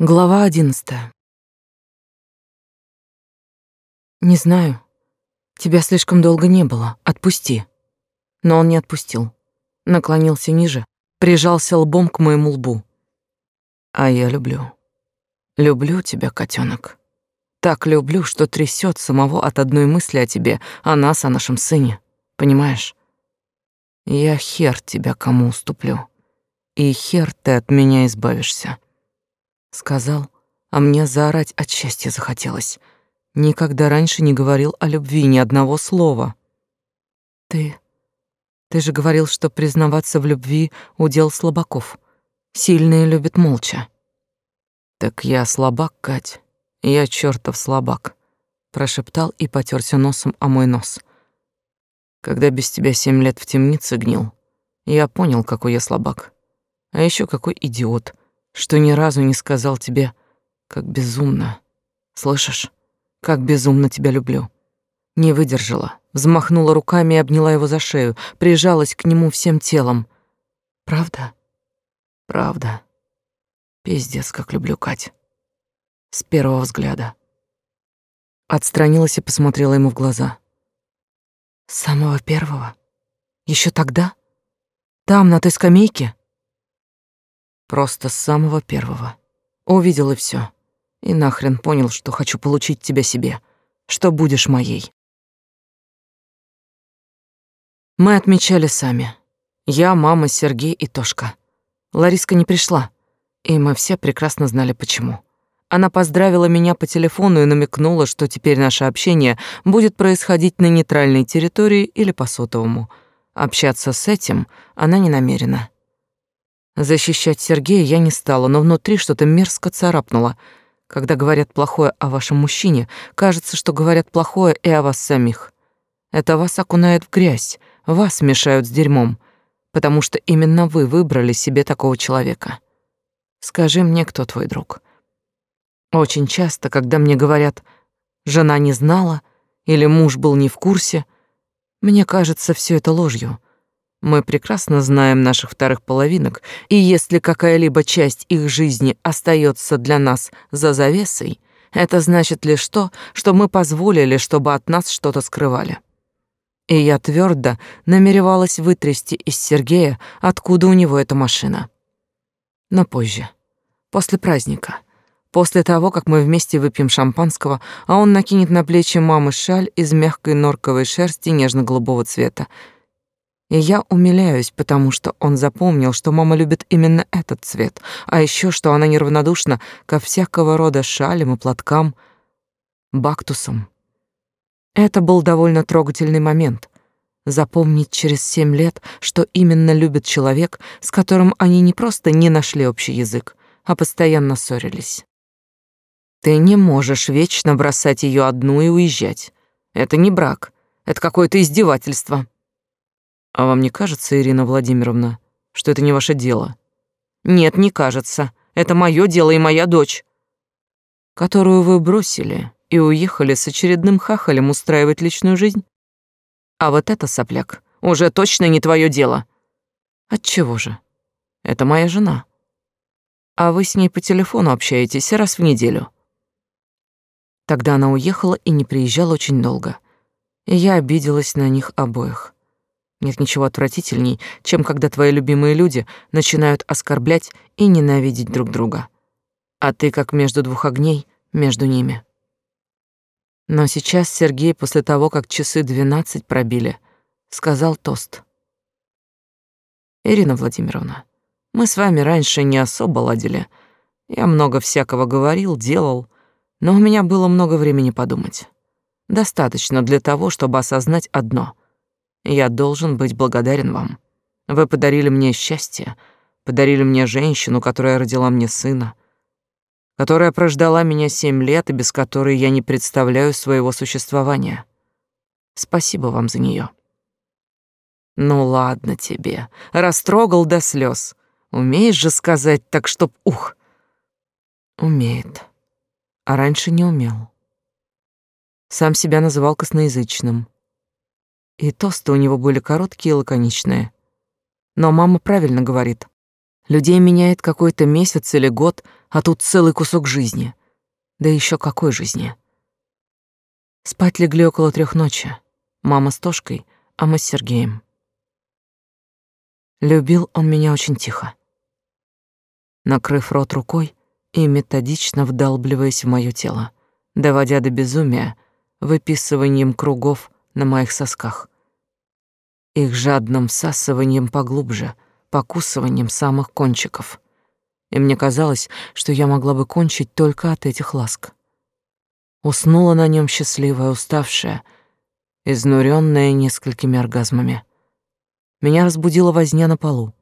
Глава одиннадцатая. Не знаю. Тебя слишком долго не было. Отпусти. Но он не отпустил. Наклонился ниже, прижался лбом к моему лбу. А я люблю. Люблю тебя, котенок. Так люблю, что трясет самого от одной мысли о тебе, о нас, о нашем сыне. Понимаешь? Я хер тебя кому уступлю. И хер ты от меня избавишься. Сказал, а мне заорать от счастья захотелось. Никогда раньше не говорил о любви ни одного слова. Ты... Ты же говорил, что признаваться в любви — удел слабаков. Сильные любят молча. Так я слабак, Кать. Я чертов слабак. Прошептал и потерся носом о мой нос. Когда без тебя семь лет в темнице гнил, я понял, какой я слабак. А еще какой идиот — что ни разу не сказал тебе, как безумно. Слышишь? Как безумно тебя люблю. Не выдержала, взмахнула руками и обняла его за шею, прижалась к нему всем телом. Правда? Правда. Пиздец, как люблю Кать. С первого взгляда. Отстранилась и посмотрела ему в глаза. С самого первого? Еще тогда? Там, на той скамейке? Просто с самого первого. Увидел и все. И нахрен понял, что хочу получить тебя себе, что будешь моей. Мы отмечали сами. Я, мама, Сергей и Тошка. Лариска не пришла, и мы все прекрасно знали почему. Она поздравила меня по телефону и намекнула, что теперь наше общение будет происходить на нейтральной территории или по сотовому. Общаться с этим она не намерена. Защищать Сергея я не стала, но внутри что-то мерзко царапнуло. Когда говорят плохое о вашем мужчине, кажется, что говорят плохое и о вас самих. Это вас окунает в грязь, вас мешают с дерьмом, потому что именно вы выбрали себе такого человека. Скажи мне, кто твой друг? Очень часто, когда мне говорят «жена не знала» или «муж был не в курсе», мне кажется все это ложью — мы прекрасно знаем наших вторых половинок, и если какая-либо часть их жизни остается для нас за завесой, это значит лишь то, что мы позволили, чтобы от нас что-то скрывали. И я твердо намеревалась вытрясти из Сергея, откуда у него эта машина. Но позже, после праздника, после того, как мы вместе выпьем шампанского, а он накинет на плечи мамы шаль из мягкой норковой шерсти нежно-голубого цвета, и я умиляюсь, потому что он запомнил, что мама любит именно этот цвет, а еще что она неравнодушна ко всякого рода шалям и платкам, бактусам. Это был довольно трогательный момент. Запомнить через семь лет, что именно любит человек, с которым они не просто не нашли общий язык, а постоянно ссорились. Ты не можешь вечно бросать ее одну и уезжать. Это не брак, это какое-то издевательство. А вам не кажется, Ирина Владимировна, что это не ваше дело? Нет, не кажется. Это мое дело и моя дочь, которую вы бросили и уехали с очередным хахалем устраивать личную жизнь. А вот это, сопляк, уже точно не твое дело. Отчего же? Это моя жена. А вы с ней по телефону общаетесь раз в неделю. Тогда она уехала и не приезжала очень долго. И я обиделась на них обоих. Нет ничего отвратительней, чем когда твои любимые люди начинают оскорблять и ненавидеть друг друга. А ты как между двух огней между ними. Но сейчас Сергей, после того, как часы двенадцать пробили, сказал тост. «Ирина Владимировна, мы с вами раньше не особо ладили. Я много всякого говорил, делал, но у меня было много времени подумать. Достаточно для того, чтобы осознать одно — я должен быть благодарен вам. Вы подарили мне счастье, подарили мне женщину, которая родила мне сына, которая прождала меня семь лет и без которой я не представляю своего существования. Спасибо вам за нее. Ну ладно тебе, растрогал до слез. Умеешь же сказать так, чтоб ух. Умеет. А раньше не умел. Сам себя называл косноязычным. И тосты у него были короткие и лаконичные. Но мама правильно говорит. Людей меняет какой-то месяц или год, а тут целый кусок жизни. Да еще какой жизни? Спать легли около трех ночи. Мама с Тошкой, а мы с Сергеем. Любил он меня очень тихо. Накрыв рот рукой и методично вдалбливаясь в моё тело, доводя до безумия выписыванием кругов на моих сосках, их жадным всасыванием поглубже, покусыванием самых кончиков. И мне казалось, что я могла бы кончить только от этих ласк. Уснула на нем счастливая, уставшая, изнуренная несколькими оргазмами. Меня разбудила возня на полу.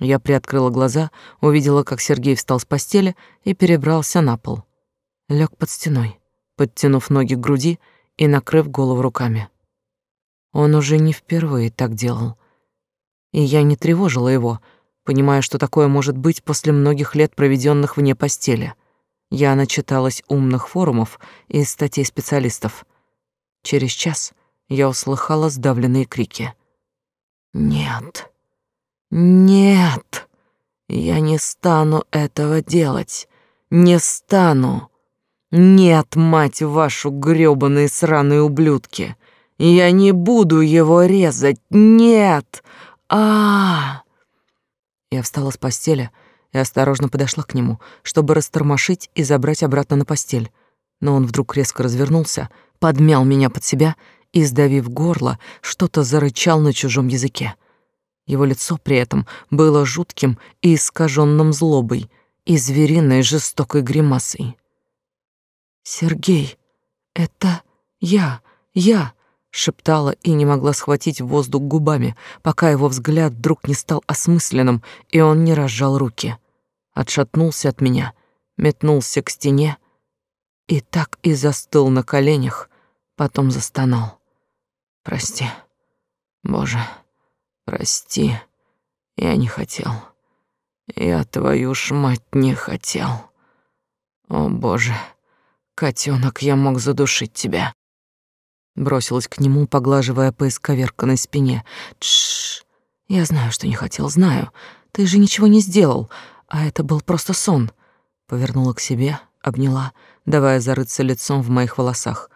Я приоткрыла глаза, увидела, как Сергей встал с постели и перебрался на пол. Лег под стеной, подтянув ноги к груди и накрыв голову руками. Он уже не впервые так делал. И я не тревожила его, понимая, что такое может быть после многих лет, проведенных вне постели. Я начиталась умных форумов и статей специалистов. Через час я услыхала сдавленные крики. «Нет, нет, я не стану этого делать, не стану. Нет, мать вашу, грёбаные сраные ублюдки, я не буду его резать, нет, а, Я встала с постели, и осторожно подошла к нему, чтобы растормошить и забрать обратно на постель. Но он вдруг резко развернулся, подмял меня под себя и, сдавив горло, что-то зарычал на чужом языке. Его лицо при этом было жутким и искаженным злобой и звериной жестокой гримасой. «Сергей, это я, я!» шептала и не могла схватить воздух губами, пока его взгляд вдруг не стал осмысленным, и он не разжал руки. Отшатнулся от меня, метнулся к стене и так и застыл на коленях, потом застонал. «Прости, Боже, прости, я не хотел. Я твою ж мать не хотел. О, Боже, котенок, я мог задушить тебя». Бросилась к нему, поглаживая по исковерканной спине. Тш, я знаю, что не хотел, знаю. Ты же ничего не сделал, а это был просто сон. Повернула к себе, обняла, давая зарыться лицом в моих волосах.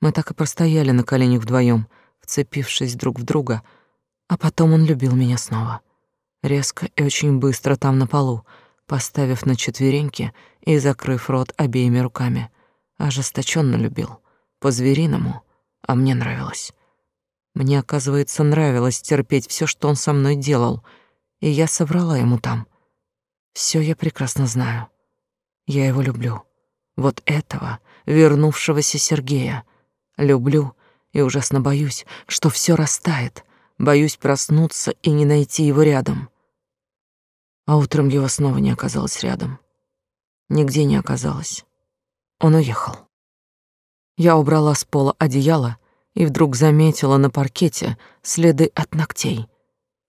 Мы так и простояли на коленях вдвоем, вцепившись друг в друга, а потом он любил меня снова. Резко и очень быстро там на полу, поставив на четвереньки и закрыв рот обеими руками. Ожесточенно любил, по-звериному — а мне нравилось. Мне, оказывается, нравилось терпеть все, что он со мной делал, и я соврала ему там. Все я прекрасно знаю. Я его люблю. Вот этого, вернувшегося Сергея. Люблю и ужасно боюсь, что все растает. Боюсь проснуться и не найти его рядом. А утром его снова не оказалось рядом. Нигде не оказалось. Он уехал. Я убрала с пола одеяло и вдруг заметила на паркете следы от ногтей.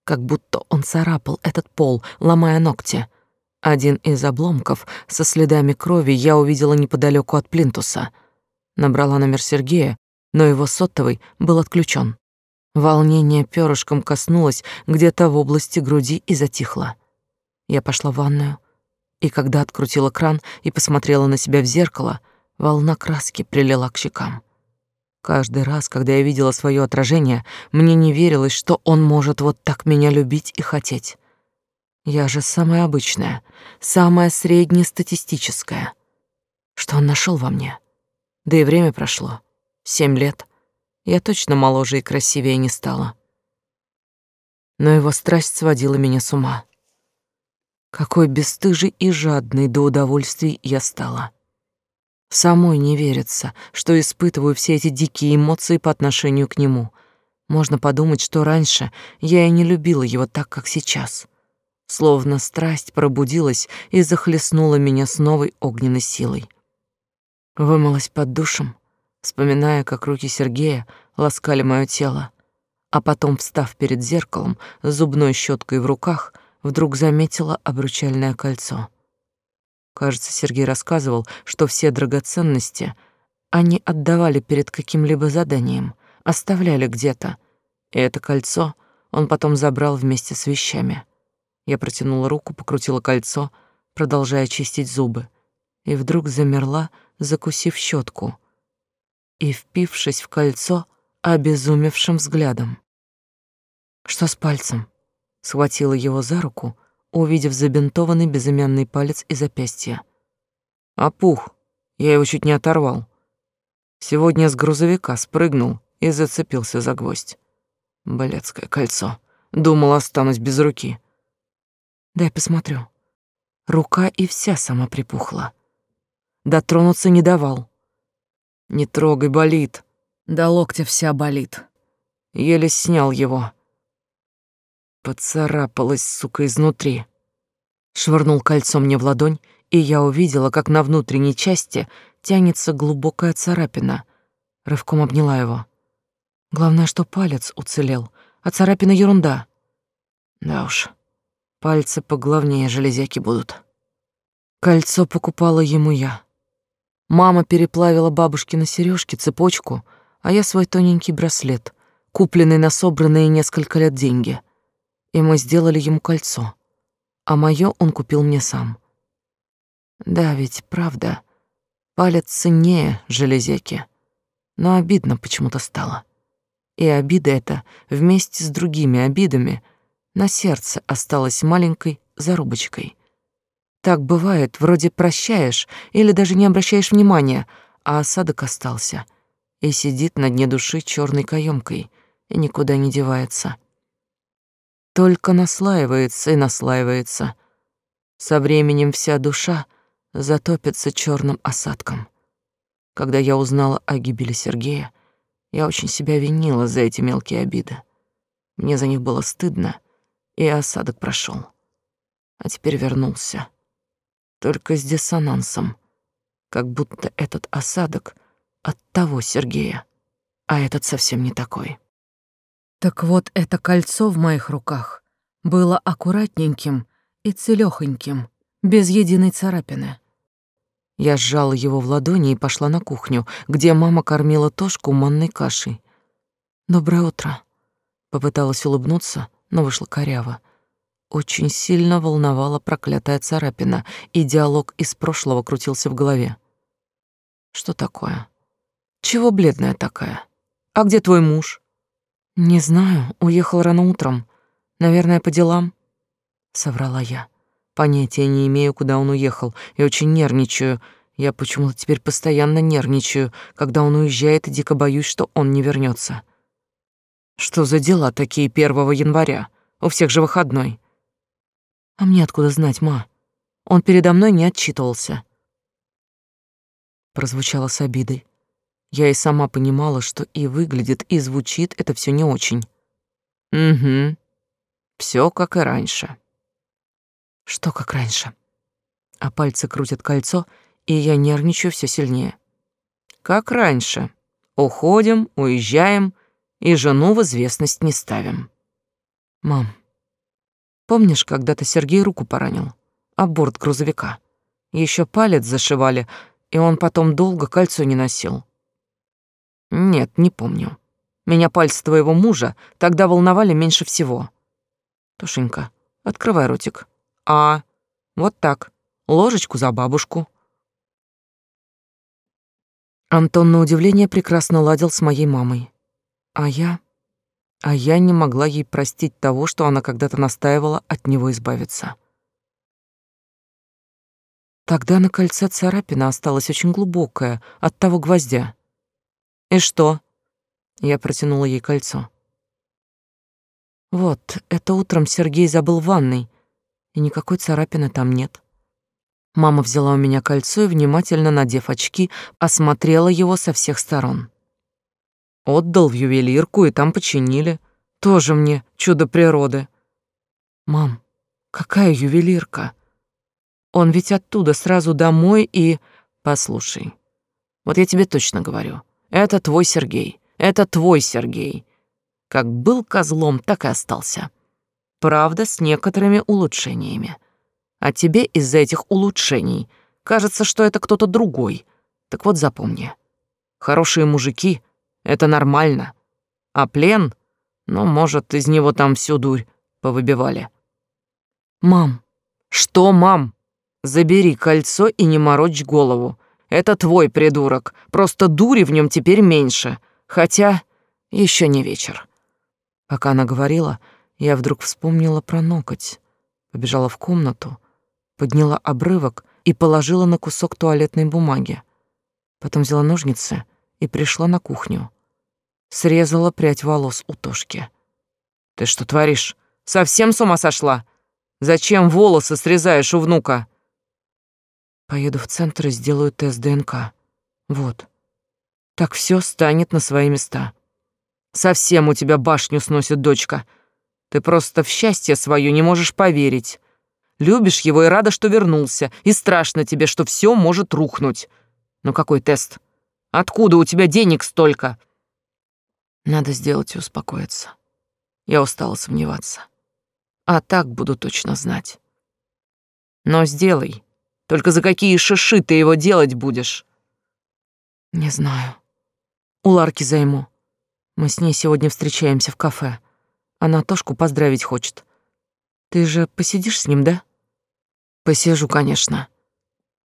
Как будто он царапал этот пол, ломая ногти. Один из обломков со следами крови я увидела неподалеку от плинтуса. Набрала номер Сергея, но его сотовый был отключен. Волнение перышком коснулось где-то в области груди и затихло. Я пошла в ванную, и когда открутила кран и посмотрела на себя в зеркало, Волна краски прилила к щекам. Каждый раз, когда я видела свое отражение, мне не верилось, что он может вот так меня любить и хотеть. Я же самая обычная, самая среднестатистическая. Что он нашел во мне? Да и время прошло. Семь лет. Я точно моложе и красивее не стала. Но его страсть сводила меня с ума. Какой бесстыжий и жадный до удовольствий я стала. Самой не верится, что испытываю все эти дикие эмоции по отношению к нему. Можно подумать, что раньше я и не любила его так, как сейчас. Словно страсть пробудилась и захлестнула меня с новой огненной силой. Вымылась под душем, вспоминая, как руки Сергея ласкали мое тело, а потом, встав перед зеркалом с зубной щеткой в руках, вдруг заметила обручальное кольцо — Кажется, Сергей рассказывал, что все драгоценности они отдавали перед каким-либо заданием, оставляли где-то. И это кольцо он потом забрал вместе с вещами. Я протянула руку, покрутила кольцо, продолжая чистить зубы, и вдруг замерла, закусив щетку и впившись в кольцо обезумевшим взглядом. Что с пальцем? Схватила его за руку, увидев забинтованный безымянный палец и запястье. Опух, я его чуть не оторвал. Сегодня с грузовика спрыгнул и зацепился за гвоздь. Блядское кольцо. Думал, останусь без руки. Дай посмотрю. Рука и вся сама припухла. Дотронуться не давал. Не трогай, болит. До локтя вся болит. Еле снял его. Поцарапалась, сука, изнутри. Швырнул кольцо мне в ладонь, и я увидела, как на внутренней части тянется глубокая царапина. Рывком обняла его. Главное, что палец уцелел, а царапина ерунда. Да уж, пальцы поглавнее железяки будут. Кольцо покупала ему я. Мама переплавила бабушкины сережки, цепочку, а я свой тоненький браслет, купленный на собранные несколько лет деньги. И мы сделали ему кольцо, а моё он купил мне сам. Да, ведь правда, палец ценнее железяки, но обидно почему-то стало. И обида эта вместе с другими обидами на сердце осталась маленькой зарубочкой. Так бывает, вроде прощаешь или даже не обращаешь внимания, а осадок остался и сидит на дне души черной каемкой и никуда не девается. Только наслаивается и наслаивается. Со временем вся душа затопится черным осадком. Когда я узнала о гибели Сергея, я очень себя винила за эти мелкие обиды. Мне за них было стыдно, и осадок прошел. А теперь вернулся. Только с диссонансом. Как будто этот осадок от того Сергея, а этот совсем не такой. Так вот, это кольцо в моих руках было аккуратненьким и целёхоньким, без единой царапины. Я сжала его в ладони и пошла на кухню, где мама кормила Тошку манной кашей. «Доброе утро». Попыталась улыбнуться, но вышла коряво. Очень сильно волновала проклятая царапина, и диалог из прошлого крутился в голове. «Что такое? Чего бледная такая? А где твой муж?» «Не знаю, уехал рано утром. Наверное, по делам», — соврала я. Понятия не имею, куда он уехал, и очень нервничаю. Я почему-то теперь постоянно нервничаю, когда он уезжает, и дико боюсь, что он не вернется. Что за дела такие первого января? У всех же выходной. А мне откуда знать, ма? Он передо мной не отчитывался. Прозвучало с обидой. Я и сама понимала, что и выглядит, и звучит это все не очень. Угу. Все как и раньше. Что как раньше? А пальцы крутят кольцо, и я нервничаю все сильнее. Как раньше. Уходим, уезжаем и жену в известность не ставим. Мам, помнишь, когда-то Сергей руку поранил? А борт грузовика. Еще палец зашивали, и он потом долго кольцо не носил. Нет, не помню. Меня пальцы твоего мужа тогда волновали меньше всего. Тушенька, открывай ротик. А, вот так. Ложечку за бабушку. Антон на удивление прекрасно ладил с моей мамой. А я... А я не могла ей простить того, что она когда-то настаивала от него избавиться. Тогда на кольце царапина осталась очень глубокая от того гвоздя. «И что?» Я протянула ей кольцо. «Вот, это утром Сергей забыл в ванной, и никакой царапины там нет. Мама взяла у меня кольцо и, внимательно надев очки, осмотрела его со всех сторон. Отдал в ювелирку, и там починили. Тоже мне чудо природы. Мам, какая ювелирка? Он ведь оттуда сразу домой и... Послушай, вот я тебе точно говорю, это твой Сергей, это твой Сергей. Как был козлом, так и остался правда, с некоторыми улучшениями. А тебе из-за этих улучшений кажется, что это кто-то другой. Так вот запомни, хорошие мужики — это нормально, а плен, ну, может, из него там всю дурь повыбивали. Мам. Что, мам? Забери кольцо и не морочь голову. Это твой придурок. Просто дури в нем теперь меньше. Хотя еще не вечер. Пока она говорила, я вдруг вспомнила про ноготь. Побежала в комнату, подняла обрывок и положила на кусок туалетной бумаги. Потом взяла ножницы и пришла на кухню. Срезала прядь волос у Тошки. «Ты что творишь? Совсем с ума сошла? Зачем волосы срезаешь у внука?» Поеду в центр и сделаю тест ДНК. Вот. Так все станет на свои места. Совсем у тебя башню сносит дочка. Ты просто в счастье свое не можешь поверить. Любишь его и рада, что вернулся, и страшно тебе, что все может рухнуть. Ну какой тест? Откуда у тебя денег столько? Надо сделать и успокоиться. Я устала сомневаться. А так буду точно знать. Но сделай. Только за какие шиши ты его делать будешь? Не знаю. У Ларки займу. Мы с ней сегодня встречаемся в кафе. Она Тошку поздравить хочет. Ты же посидишь с ним, да? Посижу, конечно.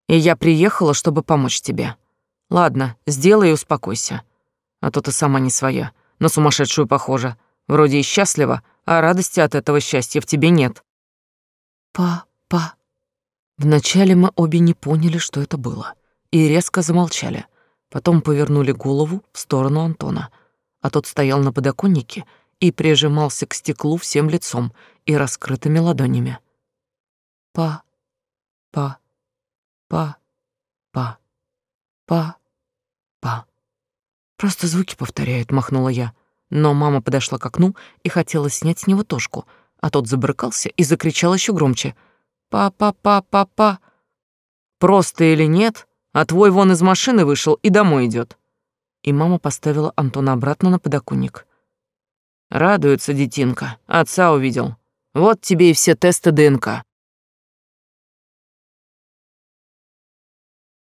И я приехала, чтобы помочь тебе. Ладно, сделай и успокойся. А то ты сама не своя, на сумасшедшую похожа. Вроде и счастлива, а радости от этого счастья в тебе нет. Папа. Вначале мы обе не поняли, что это было, и резко замолчали. Потом повернули голову в сторону Антона, а тот стоял на подоконнике и прижимался к стеклу всем лицом и раскрытыми ладонями. Па, па, па, па, па, па. Просто звуки повторяют, махнула я. Но мама подошла к окну и хотела снять с него тошку, а тот забрыкался и закричал еще громче — Па-па-па-па-па. Просто или нет, а твой вон из машины вышел и домой идет. И мама поставила Антона обратно на подоконник. Радуется детинка, отца увидел. Вот тебе и все тесты ДНК.